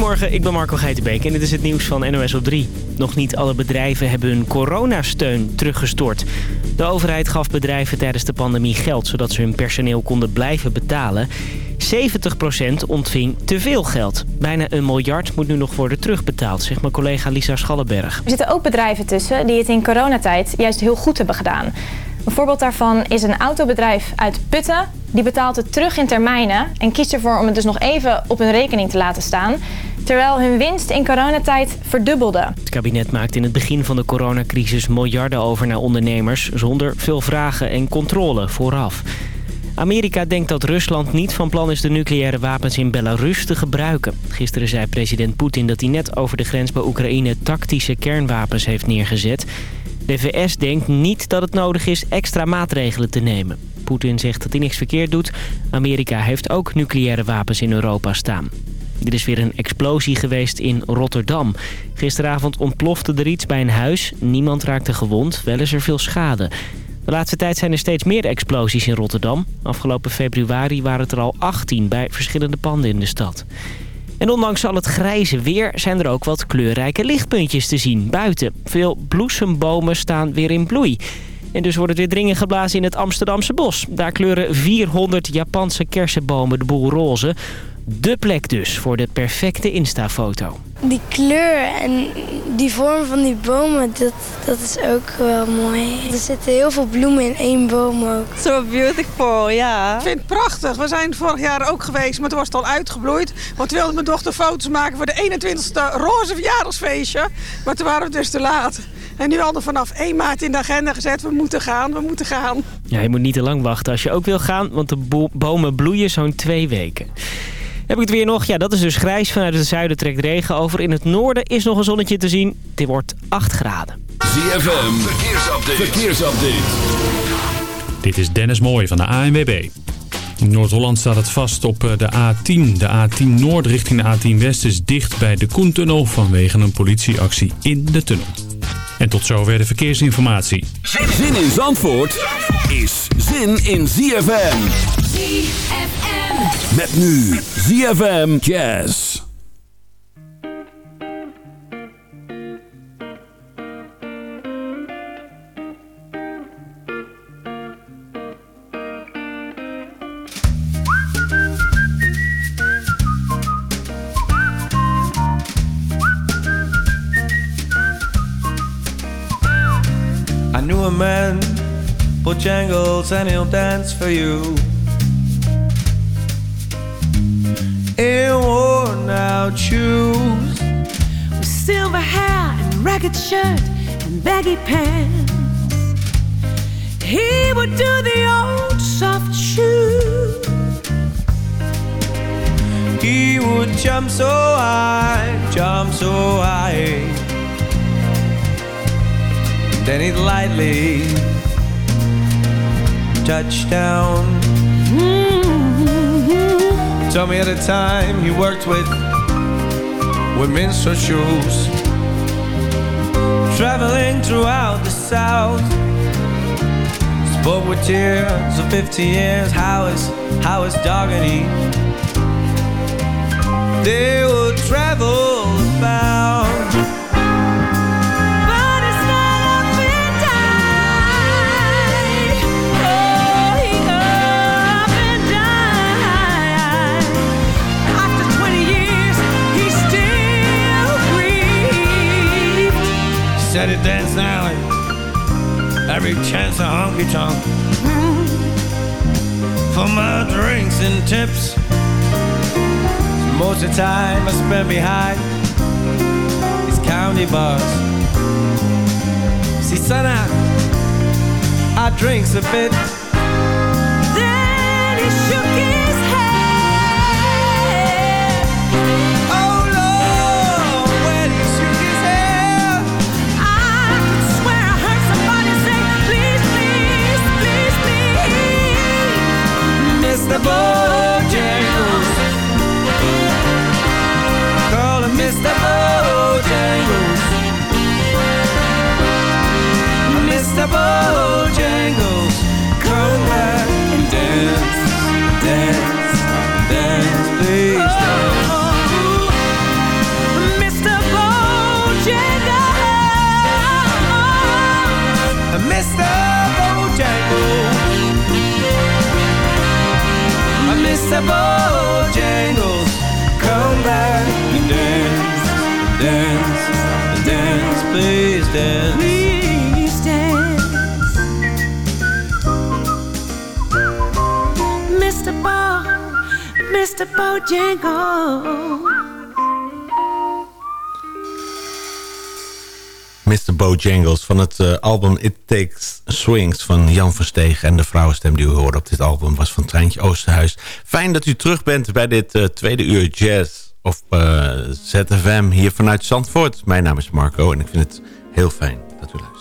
Goedemorgen, ik ben Marco Geitenbeek en dit is het nieuws van NOS op 3. Nog niet alle bedrijven hebben hun coronasteun teruggestort. De overheid gaf bedrijven tijdens de pandemie geld... zodat ze hun personeel konden blijven betalen. 70% ontving te veel geld. Bijna een miljard moet nu nog worden terugbetaald, zegt mijn collega Lisa Schallenberg. Er zitten ook bedrijven tussen die het in coronatijd juist heel goed hebben gedaan. Een voorbeeld daarvan is een autobedrijf uit Putten. Die betaalt het terug in termijnen en kiest ervoor om het dus nog even op hun rekening te laten staan. Terwijl hun winst in coronatijd verdubbelde. Het kabinet maakt in het begin van de coronacrisis miljarden over naar ondernemers... zonder veel vragen en controle vooraf. Amerika denkt dat Rusland niet van plan is de nucleaire wapens in Belarus te gebruiken. Gisteren zei president Poetin dat hij net over de grens bij Oekraïne tactische kernwapens heeft neergezet. De VS denkt niet dat het nodig is extra maatregelen te nemen. Poetin zegt dat hij niks verkeerd doet. Amerika heeft ook nucleaire wapens in Europa staan. Er is weer een explosie geweest in Rotterdam. Gisteravond ontplofte er iets bij een huis. Niemand raakte gewond, wel is er veel schade. De laatste tijd zijn er steeds meer explosies in Rotterdam. Afgelopen februari waren het er al 18 bij verschillende panden in de stad. En ondanks al het grijze weer zijn er ook wat kleurrijke lichtpuntjes te zien buiten. Veel bloesembomen staan weer in bloei. En dus wordt het weer dringend geblazen in het Amsterdamse bos. Daar kleuren 400 Japanse kersenbomen de boel roze. De plek dus voor de perfecte Insta-foto. Die kleur en die vorm van die bomen, dat, dat is ook wel mooi. Er zitten heel veel bloemen in één boom ook. So beautiful, ja. Ik vind het prachtig. We zijn vorig jaar ook geweest, maar toen was het al uitgebloeid. Want wilde mijn dochter foto's maken voor de 21ste roze verjaardagsfeestje. Maar toen waren we dus te laat. En nu hadden we vanaf 1 maart in de agenda gezet, we moeten gaan, we moeten gaan. Ja, je moet niet te lang wachten als je ook wil gaan, want de bomen bloeien zo'n twee weken. Heb ik het weer nog? Ja, dat is dus grijs. Vanuit het zuiden trekt regen over. In het noorden is nog een zonnetje te zien. Dit wordt 8 graden. ZFM, verkeersupdate. verkeersupdate. Dit is Dennis Mooij van de ANWB. In Noord-Holland staat het vast op eh, de A10. De A10 Noord richting de A10 West is dicht bij de Koentunnel vanwege een politieactie in de tunnel. En tot zover de verkeersinformatie. Zin in Zandvoort is zin in ZFM. ZFM. Met nu ZFM Jazz. I knew a man, Bojangles, and he'll dance for you. In worn out shoes, with silver hair and ragged shirt and baggy pants. He would do the old soft shoe. he would jump so high, jump so high. Then he'd lightly touch down. Told me at the time he worked with with minstrel shoes, traveling throughout the South. Spoke with tears of 50 years. How is how is? They tips. Most of the time I spend behind these county bars. See, son, I, I drinks a bit. Then he shook his head. Oh Lord, when he shook his head. I could swear I heard somebody say, please, please, please, please. Mr. Bojangles. Bojangles, come back and dance, dance, dance, please dance. Oh, Mr. Bojangles, Mr. Bojangles, Mr. Bojangles, come back and dance, dance, dance, please dance. Please Mr. Bojangles. Mr. Van het eh, album It Takes Swings van Jan Verstegen. En de vrouwenstem die u hoorde op dit album was van Treintje Oosterhuis. Fijn dat u terug bent bij dit eh, tweede uur jazz of eh, ZFM hier vanuit Zandvoort. Mijn naam is Marco en ik vind het heel fijn dat u luistert.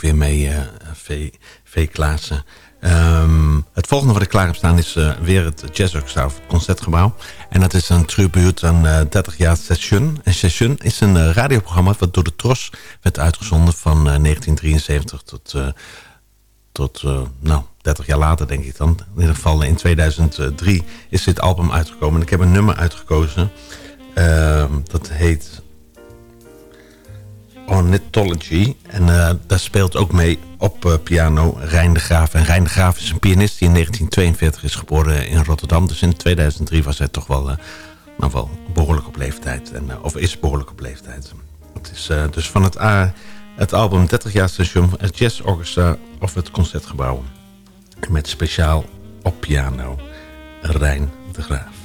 Weer mee V. v. Klaassen. Um, het volgende wat ik klaar heb staan is weer het Jazz Orchestra het Concertgebouw. En dat is een tribuut aan 30 jaar Session. En Session is een radioprogramma wat door de TROS werd uitgezonden van 1973 tot, tot nou, 30 jaar later denk ik dan. In ieder geval in 2003 is dit album uitgekomen. En ik heb een nummer uitgekozen... Uh, dat heet Ornithology. En uh, daar speelt ook mee op uh, piano Rijn de Graaf. En Rijn de Graaf is een pianist die in 1942 is geboren in Rotterdam. Dus in 2003 was hij toch wel, uh, wel behoorlijk op leeftijd. En, of is behoorlijk op leeftijd. Het is dus van het, het album 30 jaar station, het Jazz Orchestra of het Concertgebouw. Met speciaal op piano Rijn de Graaf.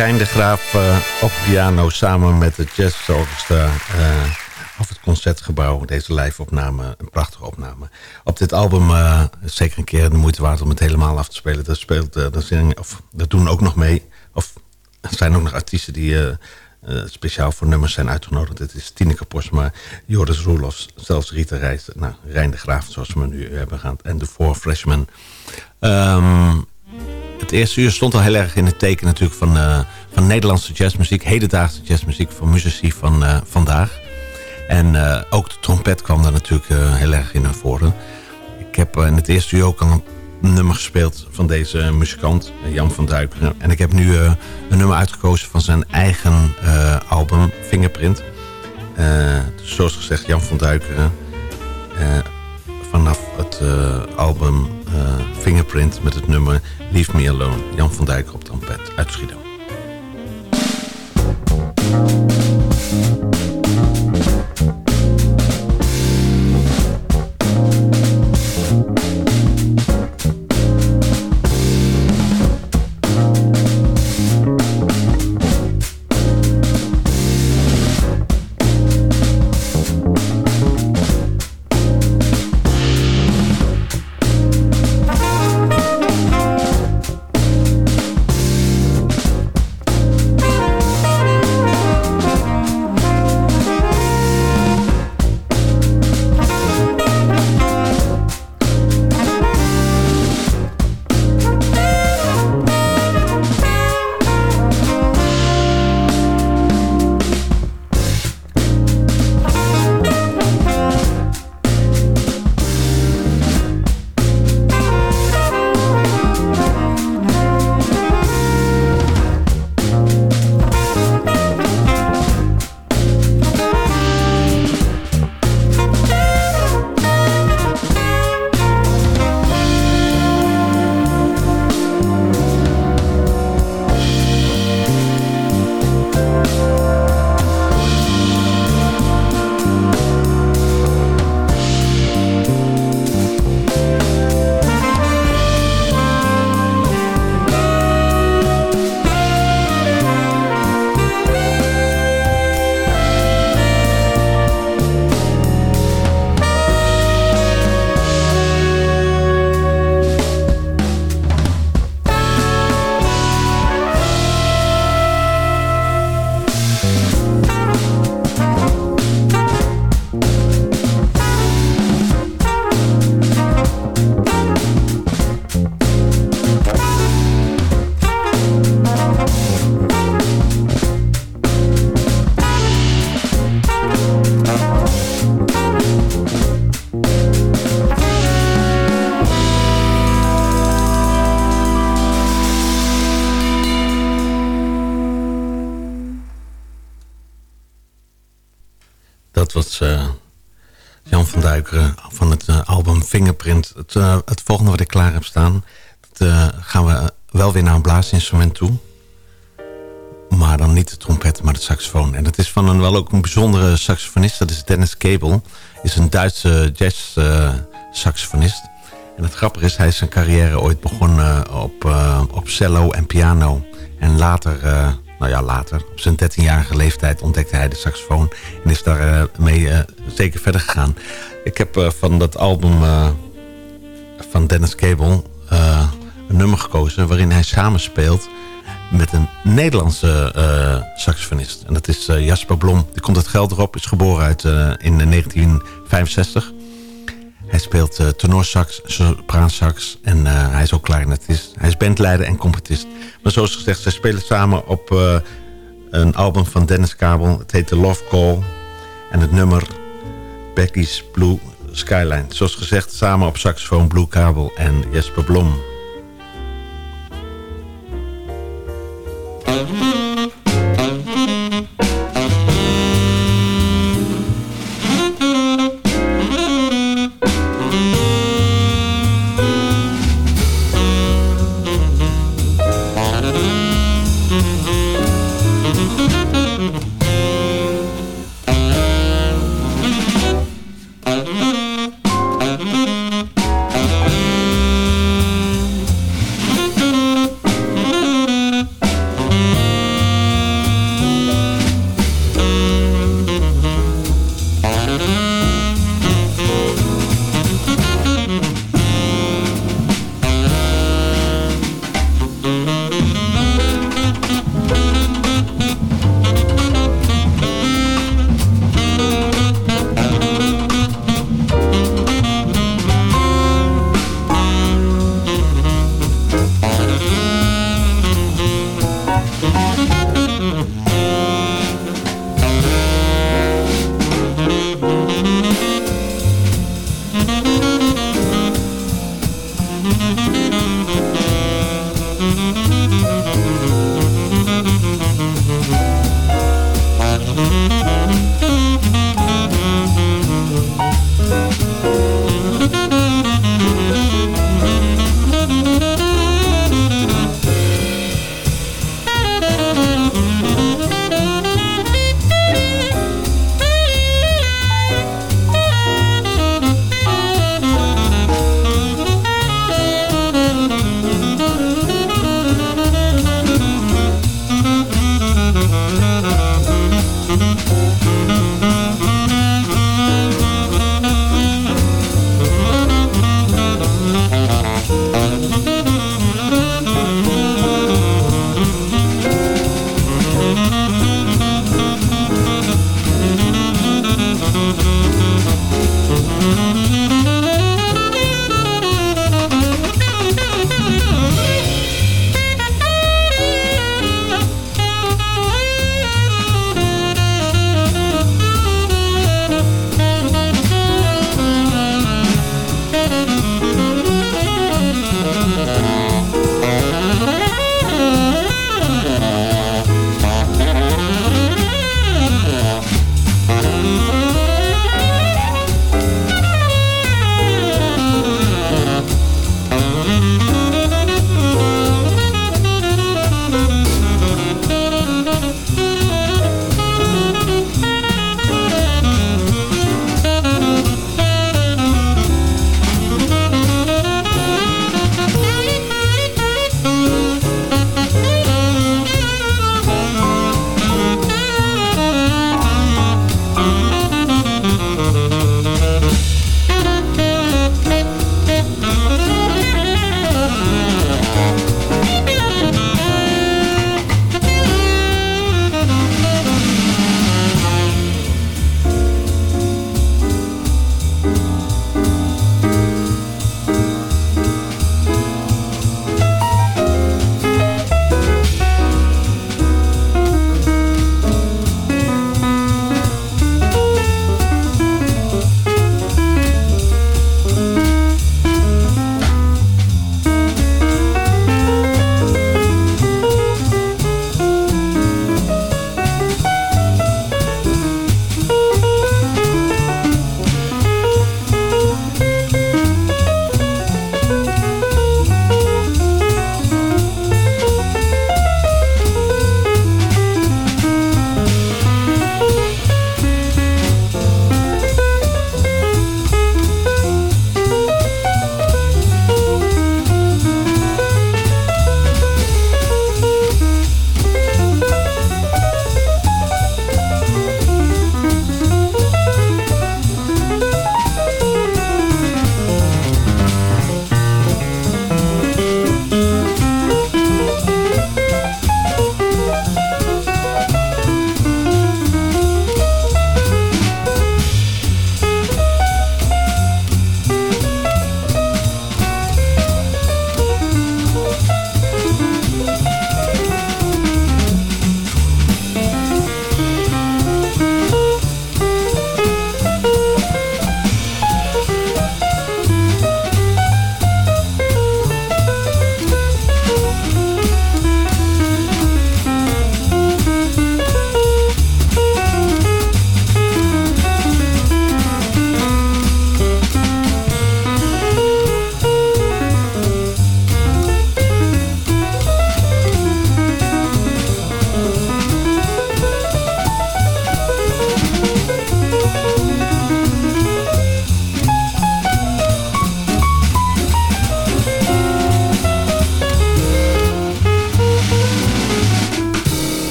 Rijn de Graaf uh, op piano samen met het Jazzorchestra uh, of het Concertgebouw. Deze live-opname, een prachtige opname. Op dit album uh, zeker een keer de moeite waard om het helemaal af te spelen. Dat, speelt, dat, zingen, of, dat doen ook nog mee. Of er zijn ook nog artiesten die speciaal voor nummers zijn uitgenodigd. Dit is Tineke Posma, Joris Roelofs, zelfs Rita Reis. Nou, Rijn de Graaf, zoals we nu hebben gehad. En de Four Freshmen. Um, het eerste uur stond al heel erg in het teken natuurlijk van, uh, van Nederlandse jazzmuziek. Hedendaagse jazzmuziek van muzici van uh, vandaag. En uh, ook de trompet kwam daar natuurlijk heel erg in naar voren. Ik heb in het eerste uur ook al een nummer gespeeld van deze muzikant, Jan van Duiken. En ik heb nu een nummer uitgekozen van zijn eigen album, Fingerprint. zoals gezegd, Jan van Duiken. vanaf het album Fingerprint met het nummer Leave Me Alone. Jan van Dijk op trompet uit Schiedam. Fingerprint. Het, uh, het volgende wat ik klaar heb staan... Dat, uh, gaan we wel weer naar een blaasinstrument toe. Maar dan niet de trompet, maar de saxofoon. En dat is van een wel ook een bijzondere saxofonist. Dat is Dennis Cable. Is een Duitse jazz uh, saxofonist. En het grappige is, hij is zijn carrière ooit begonnen op, op cello en piano. En later nou ja, later, op zijn 13-jarige leeftijd ontdekte hij de saxofoon en is daar mee zeker verder gegaan. Ik heb uh, van dat album uh, van Dennis Cable uh, een nummer gekozen... waarin hij samenspeelt met een Nederlandse saxofonist. En dat is Jasper Blom. Die komt uit Gelderop, is geboren uit, in 1965. Hij speelt tenorsax, sopraansax en hij is ook klarinetist. Hij is bandleider en competist. Maar zoals gezegd, zij spelen samen op een album van Dennis Kabel. Het heet The Love Call. En het nummer Becky's Blue Skyline. Zoals gezegd samen op saxofoon Blue Kabel en Jesper Blom.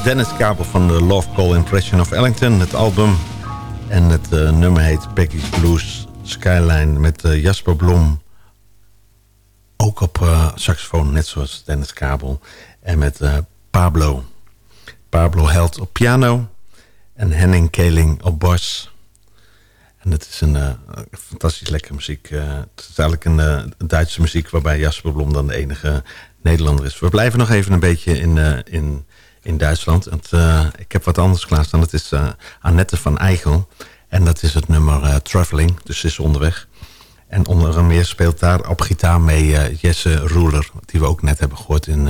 Dennis Kabel van de Love Call Impression of Ellington, het album. En het uh, nummer heet Peggy's Blues Skyline met uh, Jasper Blom. Ook op saxofoon, net zoals Dennis Kabel. En met Pablo. Pablo Held op piano. En Henning Keling op bas. En het is een fantastisch lekkere muziek. het is eigenlijk een Duitse muziek waarbij Jasper Blom dan de enige Nederlander is. We blijven nog even een beetje in, in in Duitsland. Het, uh, ik heb wat anders klaarstaan. Het is uh, Annette van Eichel. En dat is het nummer uh, Traveling. Dus ze is onderweg. En onder meer speelt daar op gitaar mee Jesse Roeler. Die we ook net hebben gehoord in,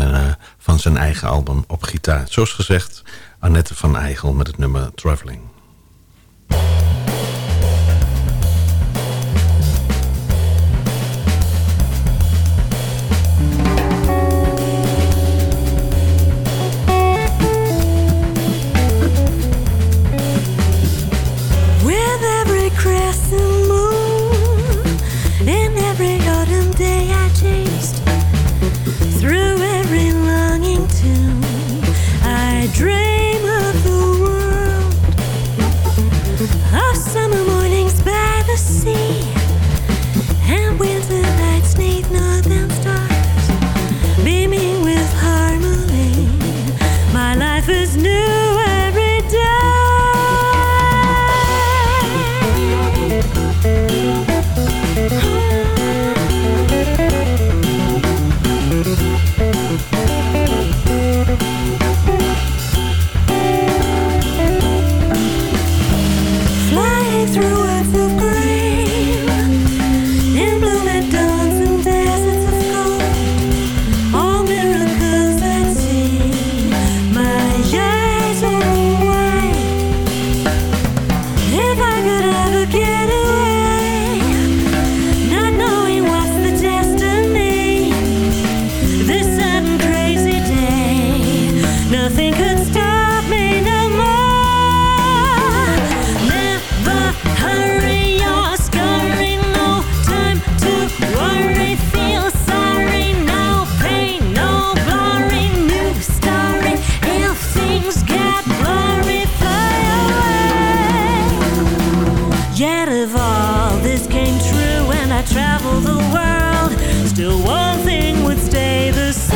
van zijn eigen album op gitaar. Zoals gezegd, Annette van Eichel met het nummer Traveling. dreams came true and I traveled the world, still one thing would stay the same.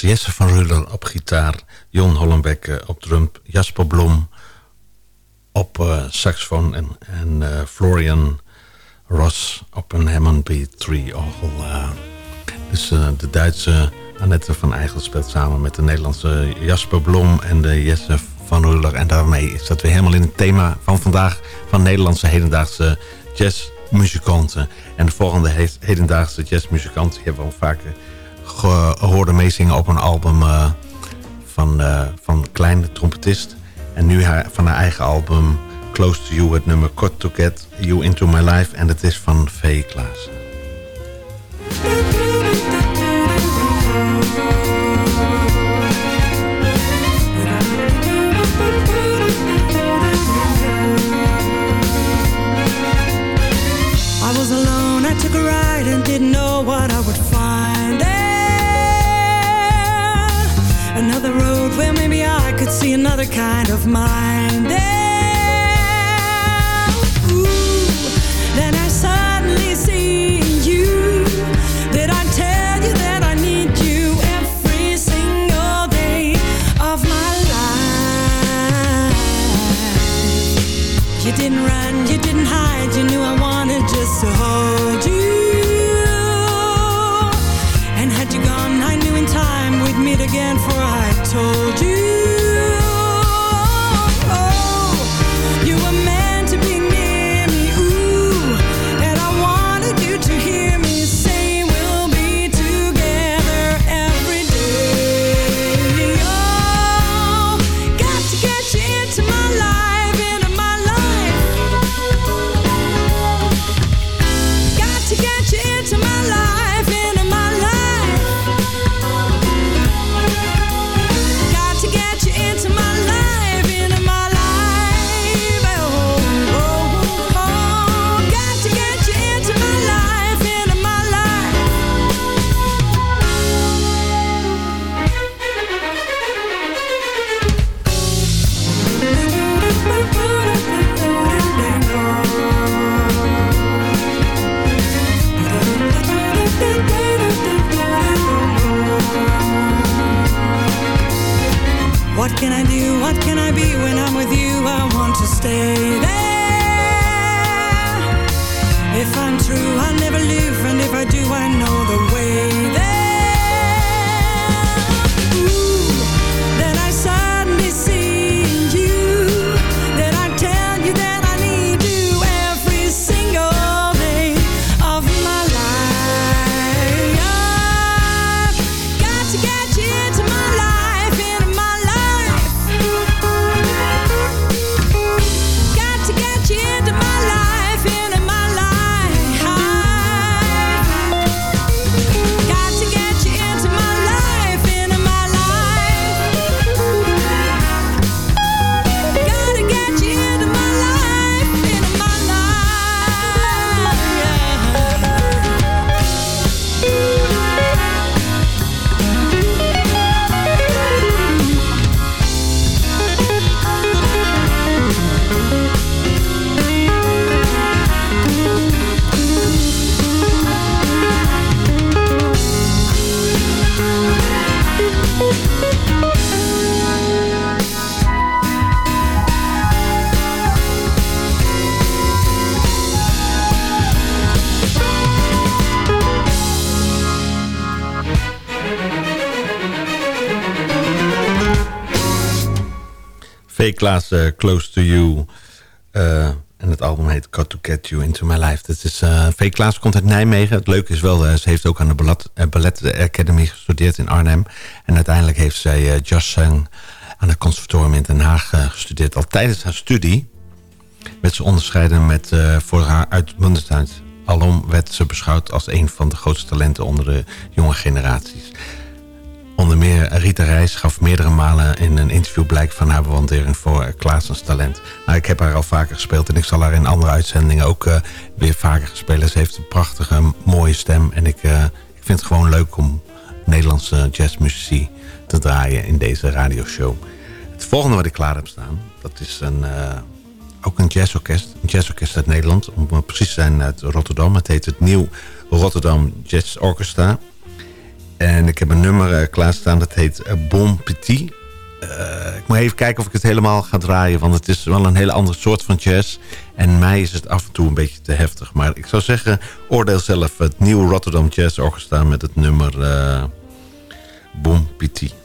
Jesse van Ruller op gitaar... Jon Hollenbeck op drum, Jasper Blom op uh, saxofoon... en, en uh, Florian Ross op een Hammond B3-orgel. dus de Duitse Annette van Eigel speelt samen met de Nederlandse Jasper Blom... en de Jesse van Ruller. En daarmee is dat weer helemaal in het thema van vandaag... van Nederlandse hedendaagse jazzmuzikanten. En de volgende hedendaagse jazzmuzikanten... hebben we al vaker gehoord meezingen op een album... Uh, van, uh, van kleine trompetist. En nu haar, van haar eigen album Close to You... het nummer Cut to Get You Into My Life. En het is van V. Klaas. Kind of mind Klaas, uh, Close to You. Uh, en het album heet Got to Get You Into My Life. Dat is, uh, v. Klaas komt uit Nijmegen. Het leuke is wel, ze heeft ook aan de Ballet, Academy gestudeerd in Arnhem. En uiteindelijk heeft zij jazz aan het conservatorium in Den Haag gestudeerd. Al tijdens haar studie werd ze onderscheiden met, voor haar uitmuntendheid. Alom werd ze beschouwd als een van de grootste talenten onder de jonge generaties. Onder meer Rita Reis gaf meerdere malen in een interview blijk van haar bewondering voor Klaasens talent. Nou, ik heb haar al vaker gespeeld en ik zal haar in andere uitzendingen ook uh, weer vaker spelen. Ze heeft een prachtige, mooie stem en ik, uh, ik vind het gewoon leuk om Nederlandse jazzmuzici te draaien in deze radioshow. Het volgende wat ik klaar heb staan, dat is een, ook een jazzorkest. Een jazzorkest uit Nederland, om precies te zijn uit Rotterdam. Het heet het Nieuw Rotterdam Jazz Orchestra. En ik heb een nummer uh, klaarstaan, dat heet uh, Bon Petit. Uh, ik moet even kijken of ik het helemaal ga draaien... want het is wel een hele andere soort van jazz. En mij is het af en toe een beetje te heftig. Maar ik zou zeggen, oordeel zelf het nieuwe Rotterdam Jazz Orchestra... met het nummer Bon Petit.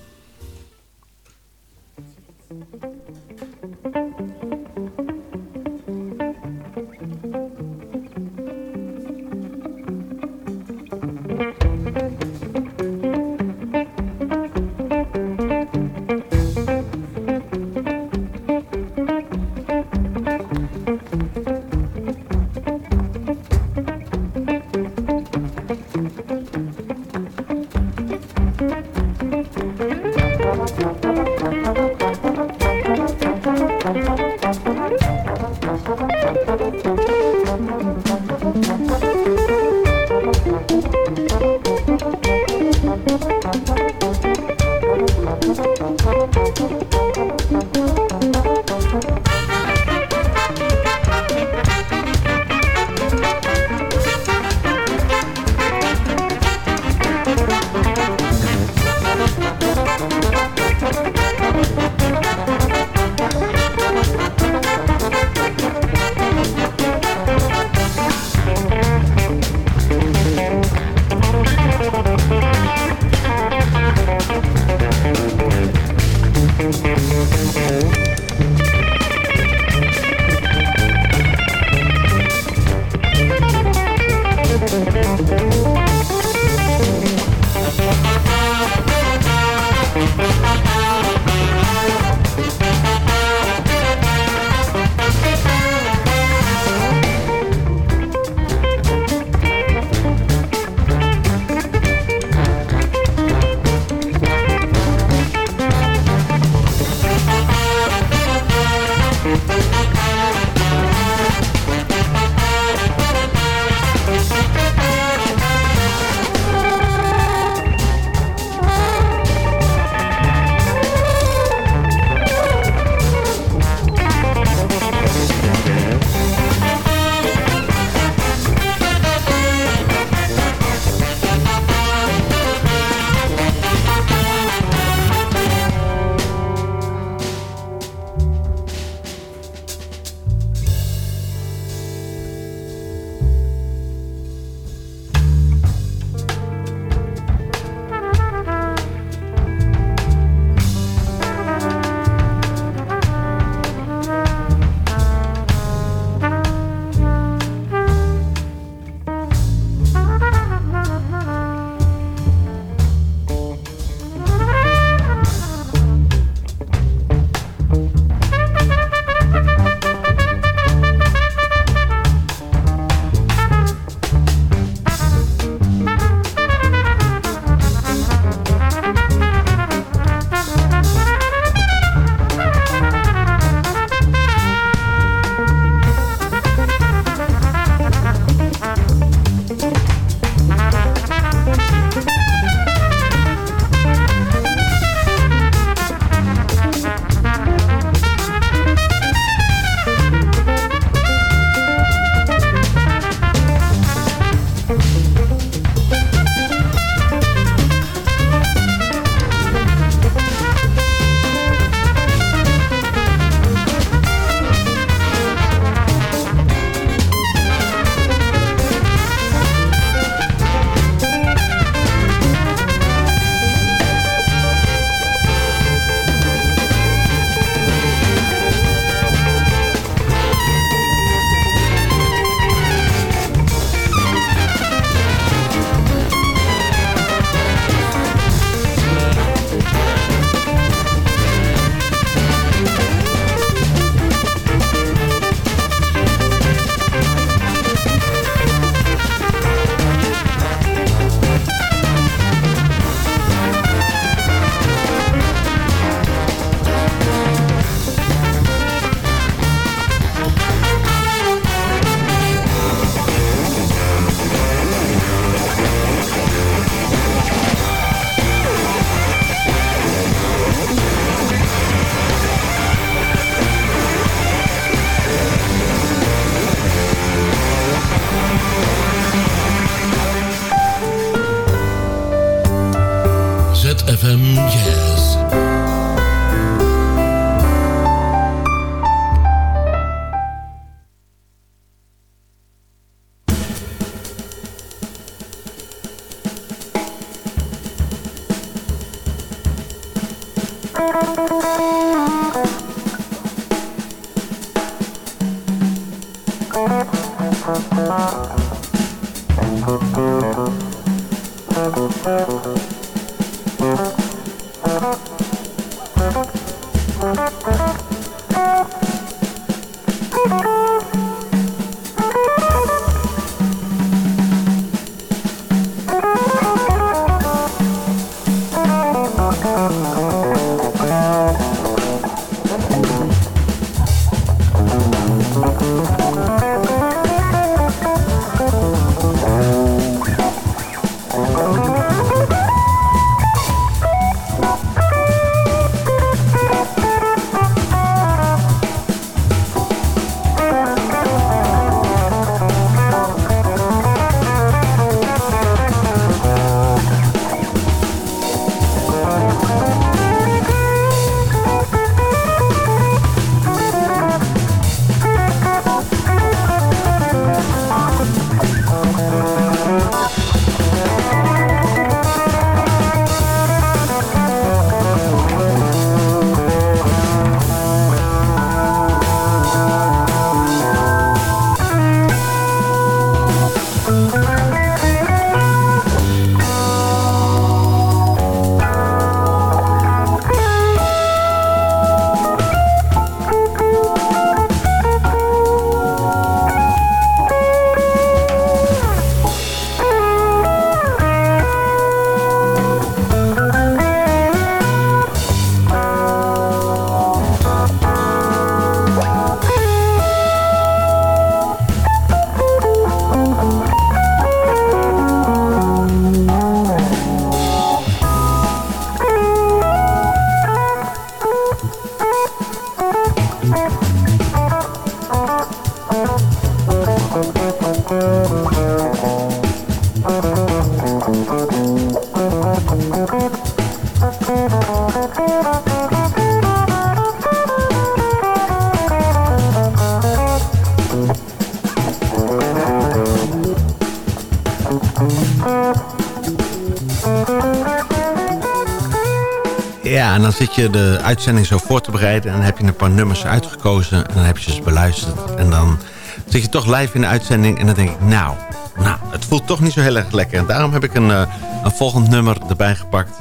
En dan zit je de uitzending zo voor te bereiden... en dan heb je een paar nummers uitgekozen en dan heb je ze beluisterd. En dan zit je toch live in de uitzending en dan denk ik... nou, nou het voelt toch niet zo heel erg lekker. En daarom heb ik een, eh, een volgend nummer erbij gepakt.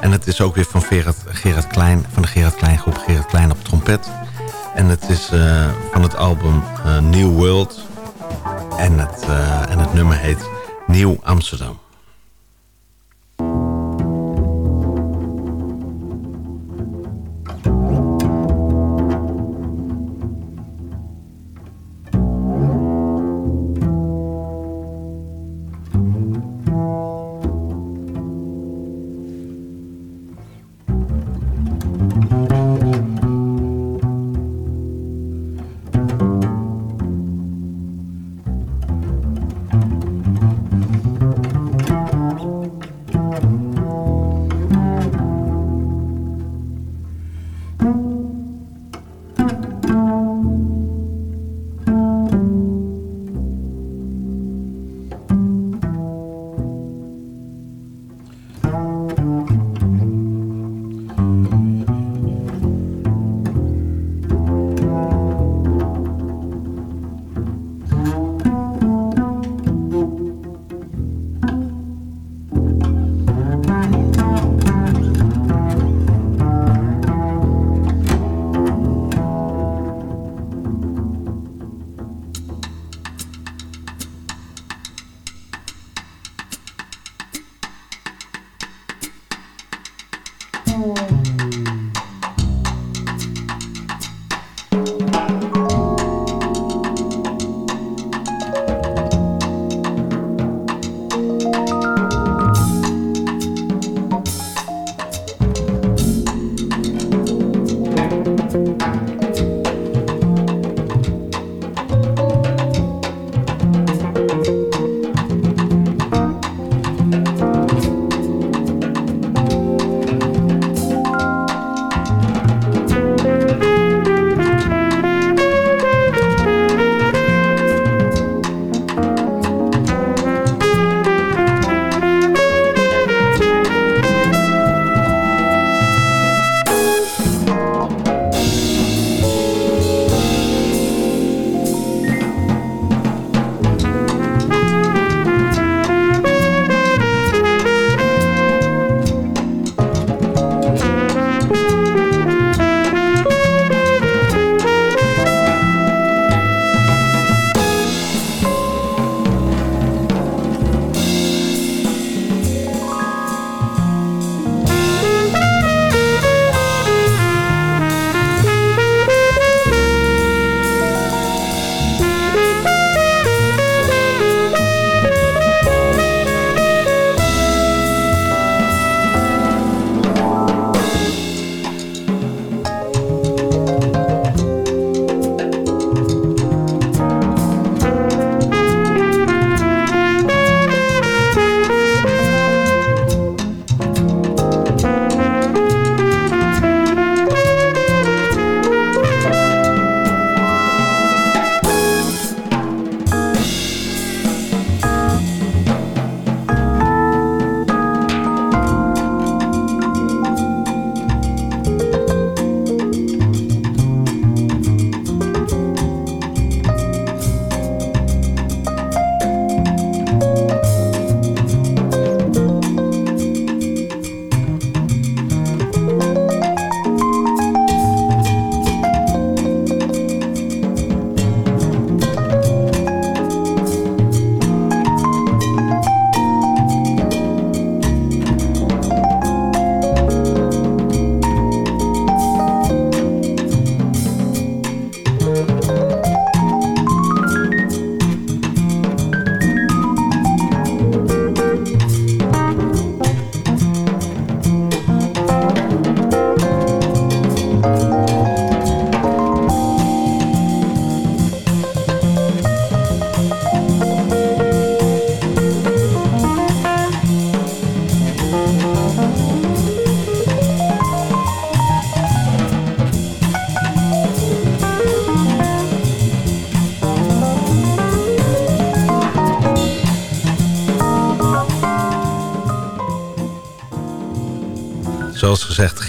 En het is ook weer van Gerard, Gerard Klein, van de Gerard Klein groep Gerard Klein op trompet. En het is eh, van het album eh, New World. En het, en het nummer heet Nieuw Amsterdam.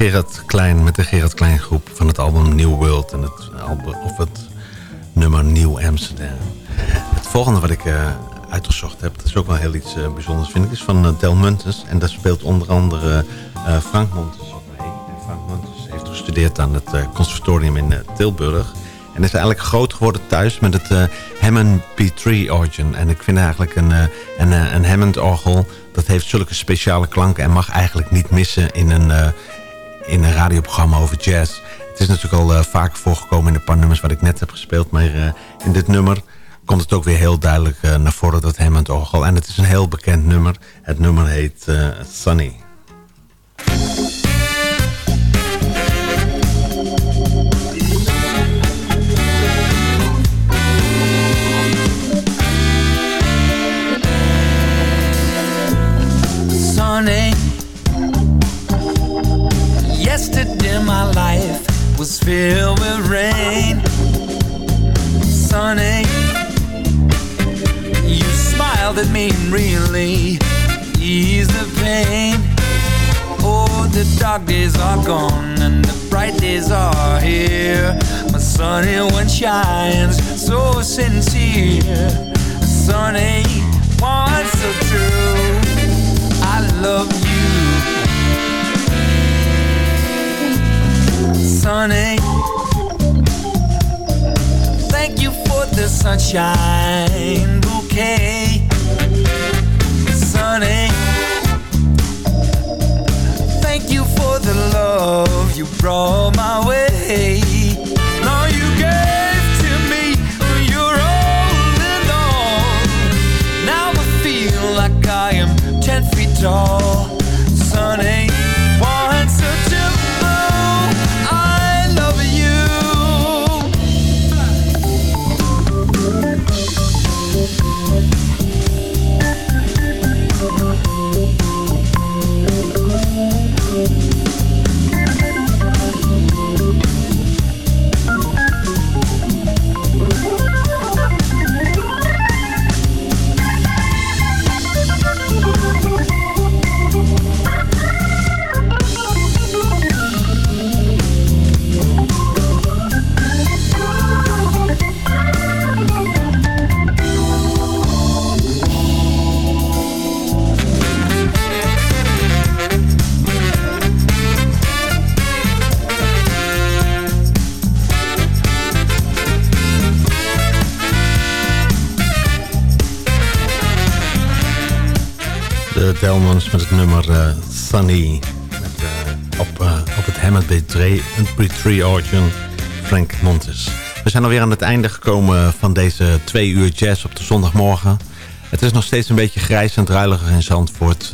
Gerard Klein met de Gerard Klein groep van het album New World en het, album, of het nummer Nieuw Amsterdam. Het volgende wat ik uh, uitgezocht heb, dat is ook wel heel iets uh, bijzonders vind ik, is van uh, Del Muntes. En daar speelt onder andere Frank Montes op mee. En Frank Montes heeft gestudeerd aan het conservatorium in Tilburg. En is eigenlijk groot geworden thuis met het Hammond P3 organ. En ik vind eigenlijk een, een, een Hammond orgel... dat heeft zulke speciale klanken... en mag eigenlijk niet missen in een, in een radioprogramma over jazz. Het is natuurlijk al vaak voorgekomen in de paar nummers... wat ik net heb gespeeld. Maar in dit nummer komt het ook weer heel duidelijk naar voren... dat Hammond orgel. En het is een heel bekend nummer. Het nummer heet Sunny. Filled with rain. Sunny, you smiled at me and really eased the pain. Oh, the dark days are gone and the bright days are here. My sunny one shines so sincere. Sunny, one so true. I love you, Sunny. Thank you for the sunshine bouquet, Sunny. Thank you for the love you brought my way. Now you gave to me all all. Now I feel like I am ten feet tall. De Delmans met het nummer uh, Sunny. Uh, op, uh, op het Hammond B3 organ Frank Montes. We zijn alweer aan het einde gekomen van deze twee uur jazz op de zondagmorgen. Het is nog steeds een beetje grijs en druiliger in Zandvoort.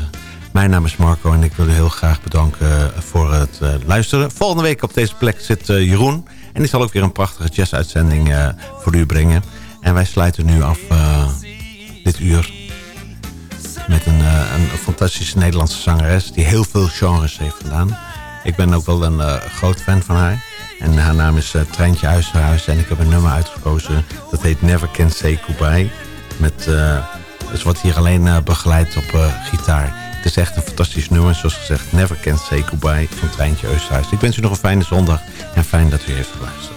Mijn naam is Marco en ik wil u heel graag bedanken voor het luisteren. Volgende week op deze plek zit Jeroen. En die zal ook weer een prachtige jazz-uitzending voor u brengen. En wij sluiten nu af dit uur met een, uh, een fantastische Nederlandse zangeres... die heel veel genres heeft gedaan. Ik ben ook wel een uh, groot fan van haar. En haar naam is uh, Treintje Uisterhuis. En ik heb een nummer uitgekozen. Dat heet Never Can Say Goodbye. Met, dus wordt hier alleen begeleid op gitaar. Het is echt een fantastisch nummer. Zoals gezegd, Never Can Say Goodbye van Treintje Uisterhuis. Ik wens u nog een fijne zondag. En fijn dat u heeft geluisterd.